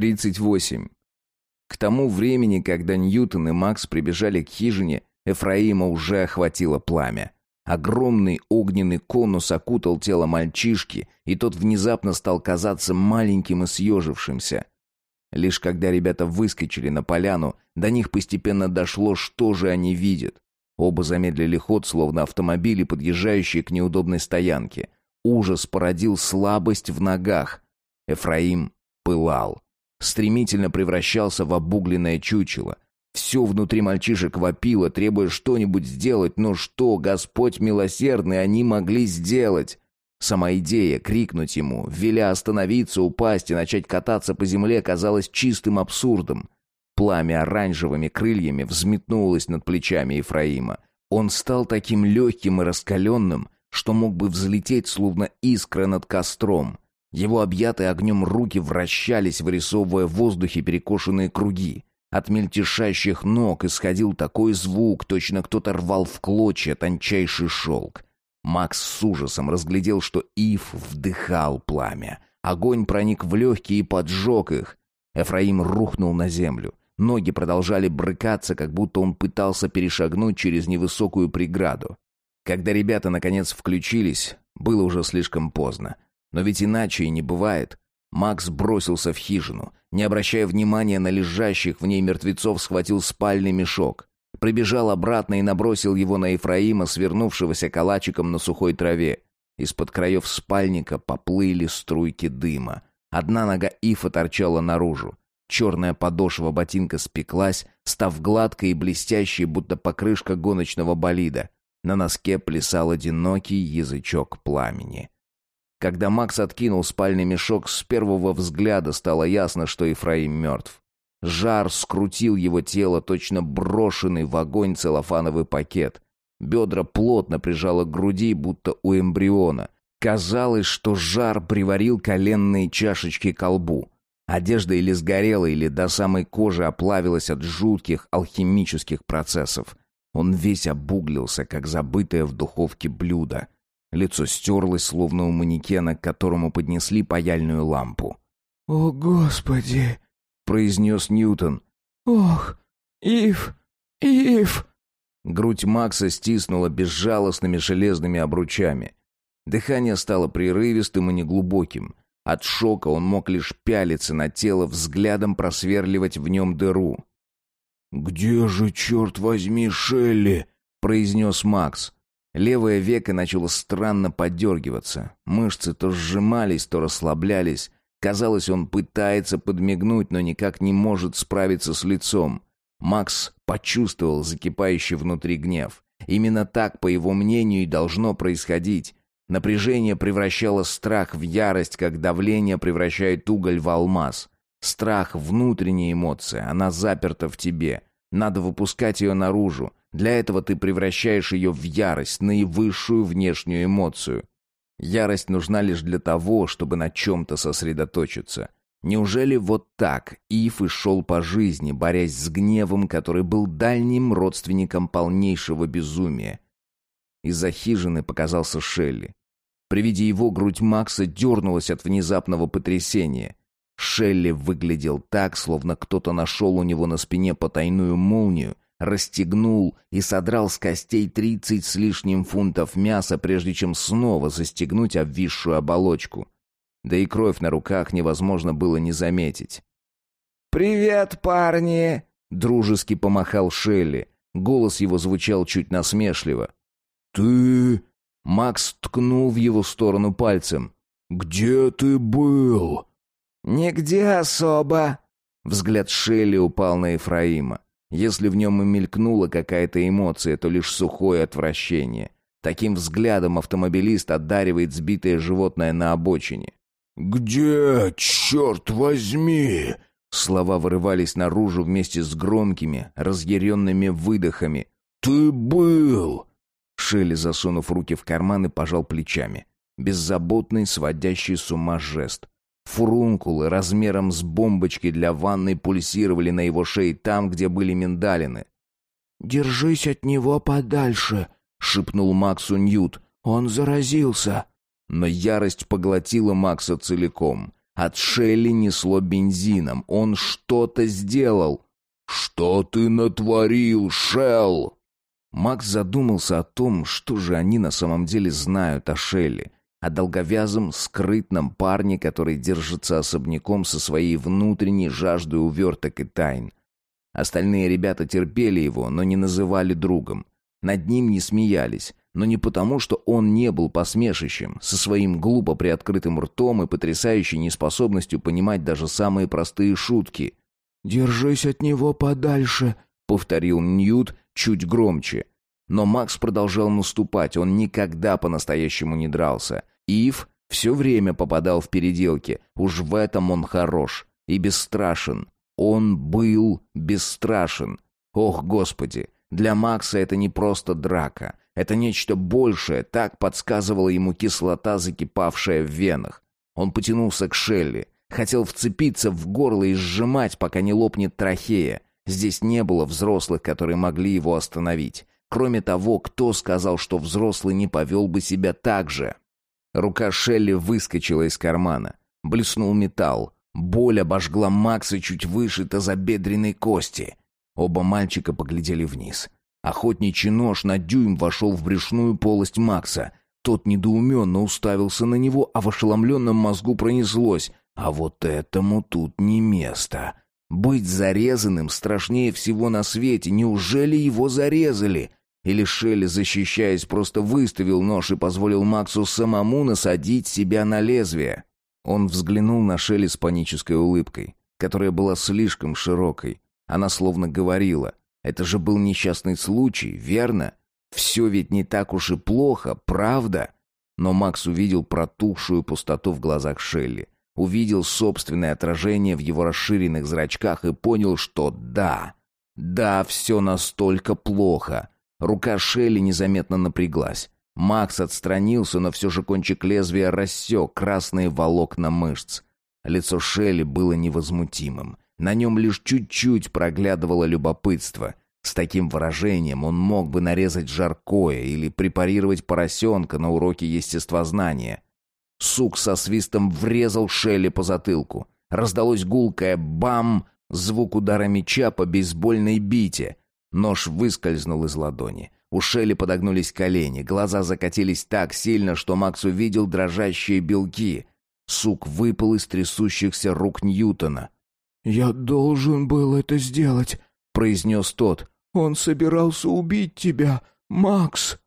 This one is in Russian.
38. К тому времени, когда Ньютон и Макс прибежали к хижине, Эфраима уже охватило пламя. Огромный огненный конус окутал тело мальчишки, и тот внезапно стал казаться маленьким и съежившимся. Лишь когда ребята выскочили на поляну, до них постепенно дошло, что же они видят. Оба замедлили ход, словно автомобили, подъезжающие к неудобной стоянке. Ужас породил слабость в ногах. Эфраим пылал. Стремительно превращался в обугленное чучело. Все внутри мальчишек вопило, требуя что-нибудь сделать, но что, Господь милосердный, они могли сделать? Сама идея крикнуть ему, веля остановиться, упасть и начать кататься по земле, казалась чистым абсурдом. Пламя оранжевыми крыльями взметнулось над плечами Ефраима. Он стал таким легким и раскаленным, что мог бы взлететь, словно искра над костром. Его объятые огнем руки вращались, вырисовывая в воздухе перекошенные круги. От мельтешащих ног исходил такой звук, точно кто-то рвал в клочья тончайший шелк. Макс с ужасом разглядел, что Ив вдыхал пламя. Огонь проник в легкие и поджег их. Эфраим рухнул на землю. Ноги продолжали брыкаться, как будто он пытался перешагнуть через невысокую преграду. Когда ребята наконец включились, было уже слишком поздно. Но ведь иначе и не бывает. Макс бросился в хижину. Не обращая внимания на лежащих в ней мертвецов, схватил спальный мешок. Прибежал обратно и набросил его на Ефраима, свернувшегося калачиком на сухой траве. Из-под краев спальника поплыли струйки дыма. Одна нога Ифа торчала наружу. Черная подошва ботинка спеклась, став гладкой и блестящей, будто покрышка гоночного болида. На носке плясал одинокий язычок пламени. Когда Макс откинул спальный мешок, с первого взгляда стало ясно, что Ефраим мертв. Жар скрутил его тело, точно брошенный в огонь целлофановый пакет. Бедра плотно прижало к груди, будто у эмбриона. Казалось, что жар приварил коленные чашечки к лбу. Одежда или сгорела, или до самой кожи оплавилась от жутких алхимических процессов. Он весь обуглился, как забытое в духовке блюдо. Лицо стерлось, словно у манекена, к которому поднесли паяльную лампу. «О, Господи!» произнес Ньютон. «Ох, Ив, Ив!» Грудь Макса стиснула безжалостными железными обручами. Дыхание стало прерывистым и неглубоким. От шока он мог лишь пялиться на тело, взглядом просверливать в нем дыру. «Где же, черт возьми, Шелли?» — произнес Макс. Левое веко начало странно подергиваться. Мышцы то сжимались, то расслаблялись. Казалось, он пытается подмигнуть, но никак не может справиться с лицом. Макс почувствовал закипающий внутри гнев. Именно так, по его мнению, и должно происходить. Напряжение превращало страх в ярость, как давление превращает уголь в алмаз. Страх — внутренняя эмоция, она заперта в тебе. Надо выпускать ее наружу. Для этого ты превращаешь ее в ярость, наивысшую внешнюю эмоцию. Ярость нужна лишь для того, чтобы на чем-то сосредоточиться. Неужели вот так Ив и шел по жизни, борясь с гневом, который был дальним родственником полнейшего безумия? Из-за хижины показался Шелли. При виде его грудь Макса дернулась от внезапного потрясения. Шелли выглядел так, словно кто-то нашел у него на спине потайную молнию расстегнул и содрал с костей тридцать с лишним фунтов мяса, прежде чем снова застегнуть обвисшую оболочку. Да и кровь на руках невозможно было не заметить. «Привет, парни!» — дружески помахал Шелли. Голос его звучал чуть насмешливо. «Ты...» — Макс ткнул в его сторону пальцем. «Где ты был?» «Нигде особо». Взгляд Шелли упал на Ефраима. Если в нем и мелькнула какая-то эмоция, то лишь сухое отвращение. Таким взглядом автомобилист одаривает сбитое животное на обочине. «Где, черт возьми?» Слова вырывались наружу вместе с громкими, разъяренными выдохами. «Ты был!» Шелли, засунув руки в карманы, пожал плечами. Беззаботный, сводящий с ума жест. Фурункулы размером с бомбочки для ванны пульсировали на его шее там, где были миндалины. «Держись от него подальше», — шепнул Максу Ньют. «Он заразился». Но ярость поглотила Макса целиком. От Шелли несло бензином. Он что-то сделал. «Что ты натворил, Шелл?» Макс задумался о том, что же они на самом деле знают о Шелли. О долговязом, скрытном парне, который держится особняком со своей внутренней жаждой уверток и тайн. Остальные ребята терпели его, но не называли другом. Над ним не смеялись, но не потому, что он не был посмешищем, со своим глупо приоткрытым ртом и потрясающей неспособностью понимать даже самые простые шутки. «Держись от него подальше», — повторил Ньют чуть громче. Но Макс продолжал наступать, он никогда по-настоящему не дрался. Ив все время попадал в переделки, уж в этом он хорош и бесстрашен. Он был бесстрашен. Ох, Господи, для Макса это не просто драка. Это нечто большее, так подсказывала ему кислота, закипавшая в венах. Он потянулся к Шелли, хотел вцепиться в горло и сжимать, пока не лопнет трахея. Здесь не было взрослых, которые могли его остановить. Кроме того, кто сказал, что взрослый не повел бы себя так же? Рука Шелли выскочила из кармана. Блеснул металл. Боль обожгла Макса чуть выше тазобедренной кости. Оба мальчика поглядели вниз. Охотничий нож на дюйм вошел в брюшную полость Макса. Тот недоуменно уставился на него, а в ошеломленном мозгу пронеслось. А вот этому тут не место. Быть зарезанным страшнее всего на свете. Неужели его зарезали? Или Шелли, защищаясь, просто выставил нож и позволил Максу самому насадить себя на лезвие? Он взглянул на Шелли с панической улыбкой, которая была слишком широкой. Она словно говорила, это же был несчастный случай, верно? Все ведь не так уж и плохо, правда? Но Макс увидел протухшую пустоту в глазах Шелли, увидел собственное отражение в его расширенных зрачках и понял, что да, да, все настолько плохо. Рука Шелли незаметно напряглась. Макс отстранился, но все же кончик лезвия рассек красные волокна мышц. Лицо Шелли было невозмутимым. На нем лишь чуть-чуть проглядывало любопытство. С таким выражением он мог бы нарезать жаркое или препарировать поросенка на уроке естествознания. Сук со свистом врезал Шелли по затылку. Раздалось гулкое «бам!» звук удара меча по бейсбольной бите. Нож выскользнул из ладони. У Шелли подогнулись колени, глаза закатились так сильно, что Макс увидел дрожащие белки. Сук выпал из трясущихся рук Ньютона. «Я должен был это сделать», — произнес тот. «Он собирался убить тебя, Макс!»